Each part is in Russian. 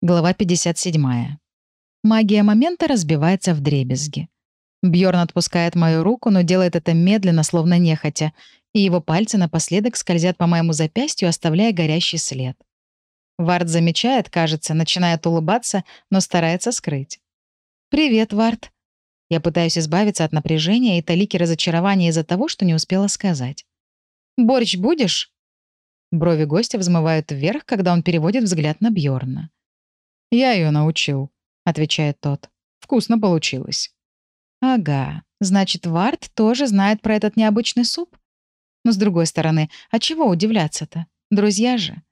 Глава 57. Магия момента разбивается в дребезги. Бьорн отпускает мою руку, но делает это медленно, словно нехотя, и его пальцы напоследок скользят по моему запястью, оставляя горящий след. Вард замечает, кажется, начинает улыбаться, но старается скрыть. «Привет, Вард». Я пытаюсь избавиться от напряжения и талики разочарования из-за того, что не успела сказать. «Борщ будешь?» Брови гостя взмывают вверх, когда он переводит взгляд на Бьорна. «Я ее научил», — отвечает тот. «Вкусно получилось». «Ага, значит, Вард тоже знает про этот необычный суп? Но с другой стороны, а чего удивляться-то? Друзья же.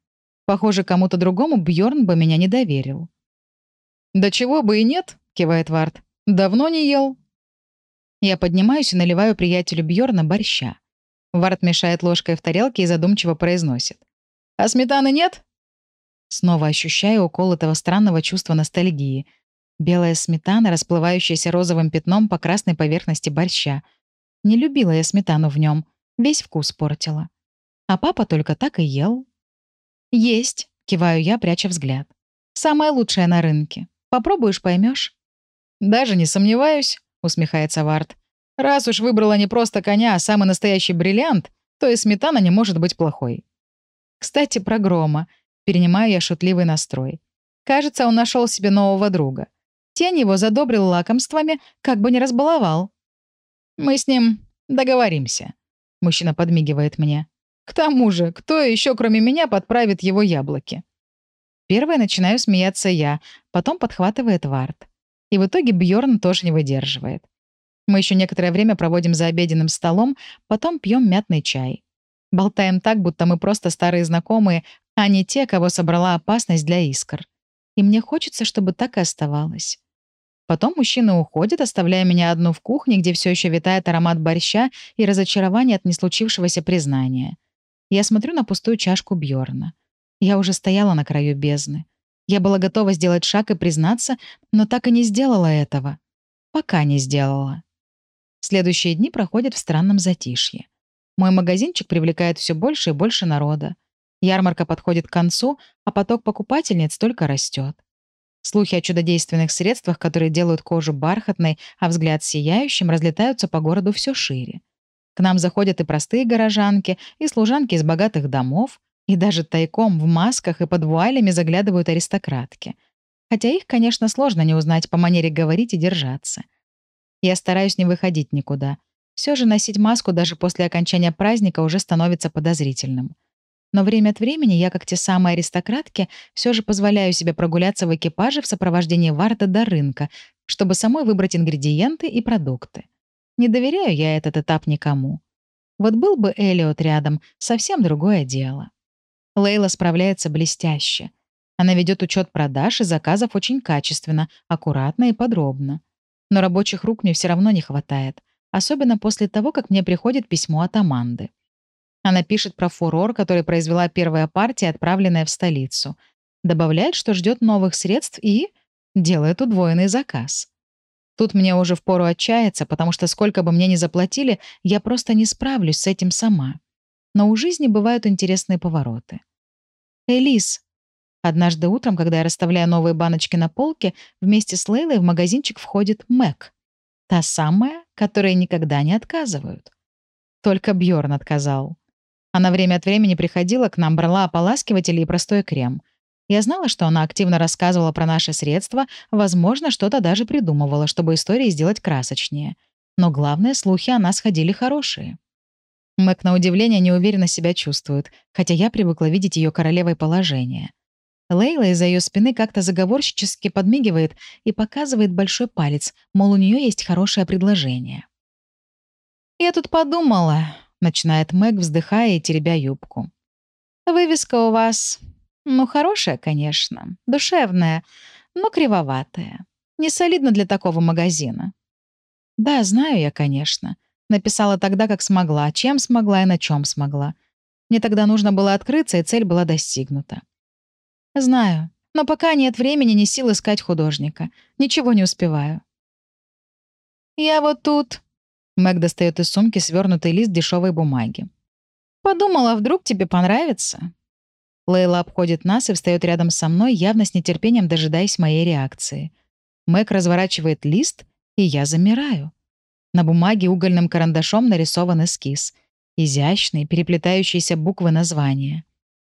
Похоже, кому-то другому Бьорн бы меня не доверил». «Да чего бы и нет», — кивает Вард. «Давно не ел». Я поднимаюсь и наливаю приятелю Бьорна борща. Вард мешает ложкой в тарелке и задумчиво произносит. «А сметаны нет?» Снова ощущаю укол этого странного чувства ностальгии. Белая сметана, расплывающаяся розовым пятном по красной поверхности борща. Не любила я сметану в нем, весь вкус портила. А папа только так и ел. «Есть», — киваю я, пряча взгляд. «Самое лучшее на рынке. Попробуешь, поймешь. «Даже не сомневаюсь», — усмехается Вард. «Раз уж выбрала не просто коня, а самый настоящий бриллиант, то и сметана не может быть плохой». Кстати, про Грома. Перенимаю я шутливый настрой. Кажется, он нашел себе нового друга. Тень его задобрил лакомствами, как бы не разбаловал. «Мы с ним договоримся», — мужчина подмигивает мне. «К тому же, кто еще, кроме меня, подправит его яблоки?» Первой начинаю смеяться я, потом подхватывает Вард. И в итоге Бьорн тоже не выдерживает. Мы еще некоторое время проводим за обеденным столом, потом пьем мятный чай. Болтаем так, будто мы просто старые знакомые, а не те, кого собрала опасность для искр. И мне хочется, чтобы так и оставалось. Потом мужчина уходит, оставляя меня одну в кухне, где все еще витает аромат борща и разочарование от неслучившегося признания. Я смотрю на пустую чашку Бьорна. Я уже стояла на краю бездны. Я была готова сделать шаг и признаться, но так и не сделала этого. Пока не сделала. Следующие дни проходят в странном затишье. Мой магазинчик привлекает все больше и больше народа. Ярмарка подходит к концу, а поток покупательниц только растет. Слухи о чудодейственных средствах, которые делают кожу бархатной, а взгляд сияющим, разлетаются по городу все шире. К нам заходят и простые горожанки, и служанки из богатых домов, и даже тайком в масках и под вуалями заглядывают аристократки. Хотя их, конечно, сложно не узнать по манере говорить и держаться. Я стараюсь не выходить никуда. Все же носить маску даже после окончания праздника уже становится подозрительным. Но время от времени я, как те самые аристократки, все же позволяю себе прогуляться в экипаже в сопровождении Варда до рынка, чтобы самой выбрать ингредиенты и продукты. Не доверяю я этот этап никому. Вот был бы Элиот рядом, совсем другое дело. Лейла справляется блестяще. Она ведет учет продаж и заказов очень качественно, аккуратно и подробно. Но рабочих рук мне все равно не хватает, особенно после того, как мне приходит письмо от Аманды. Она пишет про фурор, который произвела первая партия, отправленная в столицу. Добавляет, что ждет новых средств и делает удвоенный заказ. Тут мне уже впору отчаяться, потому что сколько бы мне ни заплатили, я просто не справлюсь с этим сама. Но у жизни бывают интересные повороты. «Элис», Однажды утром, когда я расставляю новые баночки на полке, вместе с Лейлой в магазинчик входит Мэг. Та самая, которой никогда не отказывают. Только Бьорн отказал. Она время от времени приходила к нам, брала ополаскиватели и простой крем. Я знала, что она активно рассказывала про наши средства, возможно, что-то даже придумывала, чтобы истории сделать красочнее. Но главное, слухи о нас ходили хорошие. Мэг, на удивление, неуверенно себя чувствует, хотя я привыкла видеть ее королевой положения. Лейла из-за ее спины как-то заговорщически подмигивает и показывает большой палец, мол, у нее есть хорошее предложение. «Я тут подумала», — начинает Мэг, вздыхая и теребя юбку. «Вывеска у вас, ну, хорошая, конечно, душевная, но кривоватая. Не солидно для такого магазина». «Да, знаю я, конечно. Написала тогда, как смогла, чем смогла и на чем смогла. Мне тогда нужно было открыться, и цель была достигнута. Знаю, но пока нет времени ни сил искать художника. Ничего не успеваю. Я вот тут Мэг достает из сумки свернутый лист дешевой бумаги. «Подумала, вдруг тебе понравится?» Лейла обходит нас и встает рядом со мной, явно с нетерпением дожидаясь моей реакции. Мэг разворачивает лист, и я замираю. На бумаге угольным карандашом нарисован эскиз. Изящные, переплетающиеся буквы названия.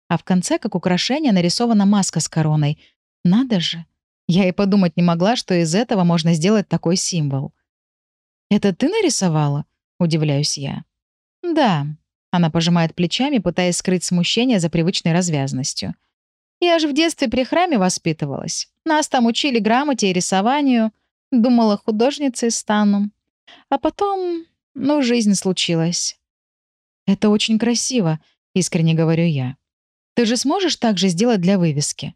А в конце, как украшение, нарисована маска с короной. Надо же. Я и подумать не могла, что из этого можно сделать такой символ. «Это ты нарисовала?» — удивляюсь я. «Да», — она пожимает плечами, пытаясь скрыть смущение за привычной развязностью. «Я же в детстве при храме воспитывалась. Нас там учили грамоте и рисованию. Думала, художницей стану. А потом, ну, жизнь случилась». «Это очень красиво», — искренне говорю я. «Ты же сможешь так же сделать для вывески?»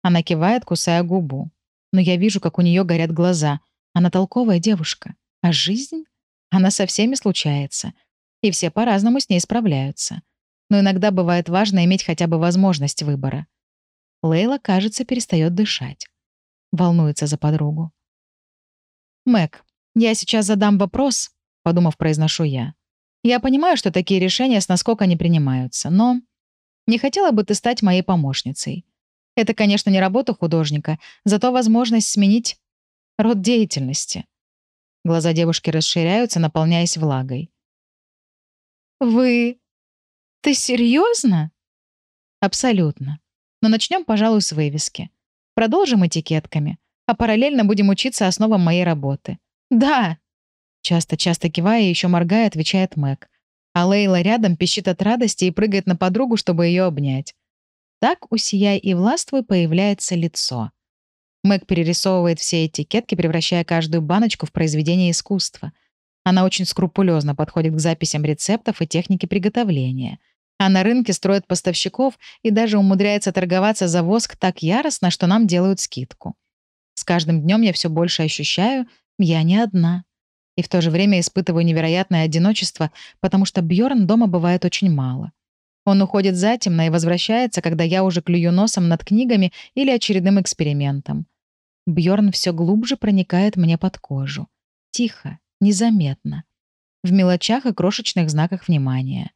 Она кивает, кусая губу. Но я вижу, как у нее горят глаза. Она толковая девушка. А жизнь? Она со всеми случается. И все по-разному с ней справляются. Но иногда бывает важно иметь хотя бы возможность выбора. Лейла, кажется, перестает дышать. Волнуется за подругу. «Мэг, я сейчас задам вопрос», — подумав, произношу я. «Я понимаю, что такие решения с наскока не принимаются, но не хотела бы ты стать моей помощницей. Это, конечно, не работа художника, зато возможность сменить род деятельности. Глаза девушки расширяются, наполняясь влагой. «Вы... Ты серьезно? «Абсолютно. Но начнем, пожалуй, с вывески. Продолжим этикетками, а параллельно будем учиться основам моей работы». «Да!» Часто-часто кивая и еще моргая, отвечает Мэг. А Лейла рядом пищит от радости и прыгает на подругу, чтобы ее обнять. Так у «Сияй и властвуй» появляется лицо. Мэг перерисовывает все этикетки, превращая каждую баночку в произведение искусства. Она очень скрупулезно подходит к записям рецептов и техники приготовления. А на рынке строит поставщиков и даже умудряется торговаться за воск так яростно, что нам делают скидку. С каждым днем я все больше ощущаю, я не одна. И в то же время испытываю невероятное одиночество, потому что Бьорн дома бывает очень мало. Он уходит затемно и возвращается, когда я уже клюю носом над книгами или очередным экспериментом. Бьорн все глубже проникает мне под кожу. Тихо, незаметно. В мелочах и крошечных знаках внимания.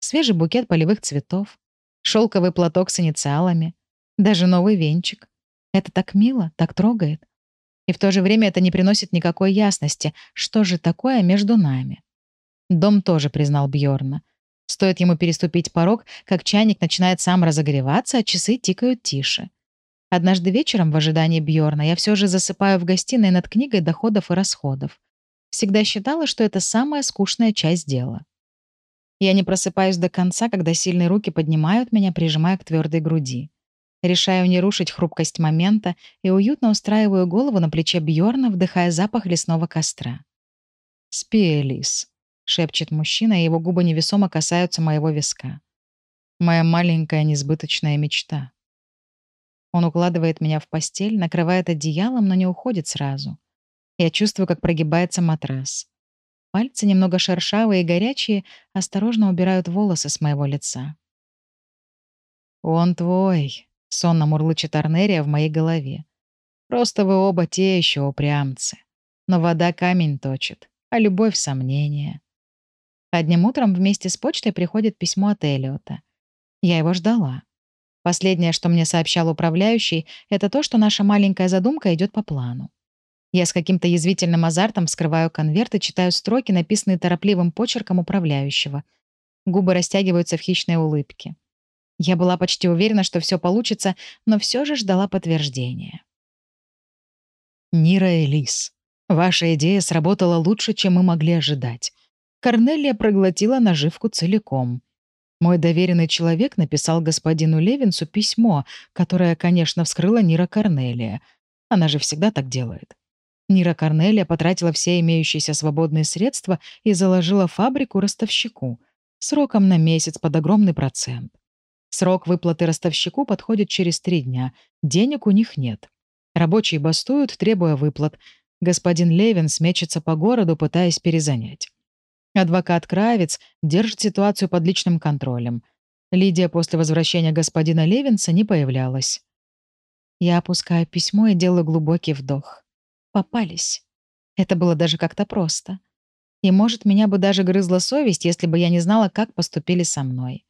Свежий букет полевых цветов, шелковый платок с инициалами, даже новый венчик. Это так мило, так трогает. И в то же время это не приносит никакой ясности, что же такое между нами. Дом тоже признал Бьорна. Стоит ему переступить порог, как чайник начинает сам разогреваться, а часы тикают тише. Однажды вечером в ожидании Бьорна я все же засыпаю в гостиной над книгой доходов и расходов. Всегда считала, что это самая скучная часть дела. Я не просыпаюсь до конца, когда сильные руки поднимают меня, прижимая к твердой груди. Решаю не рушить хрупкость момента и уютно устраиваю голову на плече Бьорна, вдыхая запах лесного костра. «Спи, Элис», — шепчет мужчина, и его губы невесомо касаются моего виска. «Моя маленькая несбыточная мечта». Он укладывает меня в постель, накрывает одеялом, но не уходит сразу. Я чувствую, как прогибается матрас. Пальцы, немного шершавые и горячие, осторожно убирают волосы с моего лица. «Он твой», — сонно мурлычет Арнерия в моей голове. «Просто вы оба те еще упрямцы. Но вода камень точит, а любовь — сомнение. Одним утром вместе с почтой приходит письмо от Элиота. Я его ждала. Последнее, что мне сообщал управляющий, это то, что наша маленькая задумка идет по плану. Я с каким-то язвительным азартом вскрываю конверт и читаю строки, написанные торопливым почерком управляющего. Губы растягиваются в хищной улыбке. Я была почти уверена, что все получится, но все же ждала подтверждения. Нира Элис, ваша идея сработала лучше, чем мы могли ожидать. Корнелия проглотила наживку целиком. Мой доверенный человек написал господину Левинсу письмо, которое, конечно, вскрыла Нира Корнелия. Она же всегда так делает. Нира Корнелия потратила все имеющиеся свободные средства и заложила фабрику ростовщику. Сроком на месяц под огромный процент. Срок выплаты ростовщику подходит через три дня. Денег у них нет. Рабочие бастуют, требуя выплат. Господин Левин смечется по городу, пытаясь перезанять. Адвокат Кравец держит ситуацию под личным контролем. Лидия после возвращения господина Левинса не появлялась. Я опускаю письмо и делаю глубокий вдох. Попались. Это было даже как-то просто. И, может, меня бы даже грызла совесть, если бы я не знала, как поступили со мной.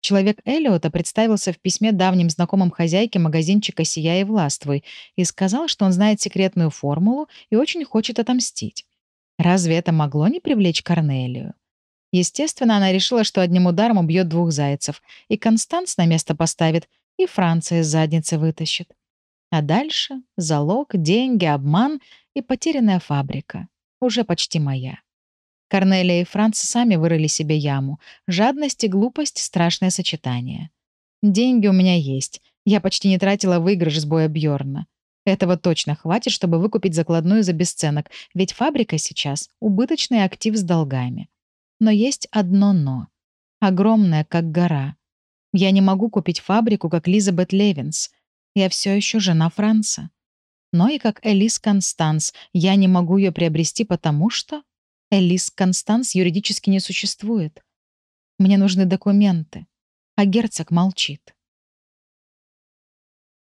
Человек Эллиота представился в письме давним знакомым хозяйке магазинчика «Сияй и властвуй» и сказал, что он знает секретную формулу и очень хочет отомстить. Разве это могло не привлечь Корнелию? Естественно, она решила, что одним ударом убьет двух зайцев, и Констанс на место поставит, и Франция из задницы вытащит. А дальше — залог, деньги, обман и потерянная фабрика. Уже почти моя. Корнелия и Франц сами вырыли себе яму. Жадность и глупость — страшное сочетание. Деньги у меня есть. Я почти не тратила выигрыш с боя Бьорна. Этого точно хватит, чтобы выкупить закладную за бесценок, ведь фабрика сейчас — убыточный актив с долгами. Но есть одно «но». Огромное, как гора. Я не могу купить фабрику, как Лизабет Левинс. Я все еще жена Франца. Но и как Элис Констанс я не могу ее приобрести, потому что Элис Констанс юридически не существует. Мне нужны документы, а герцог молчит.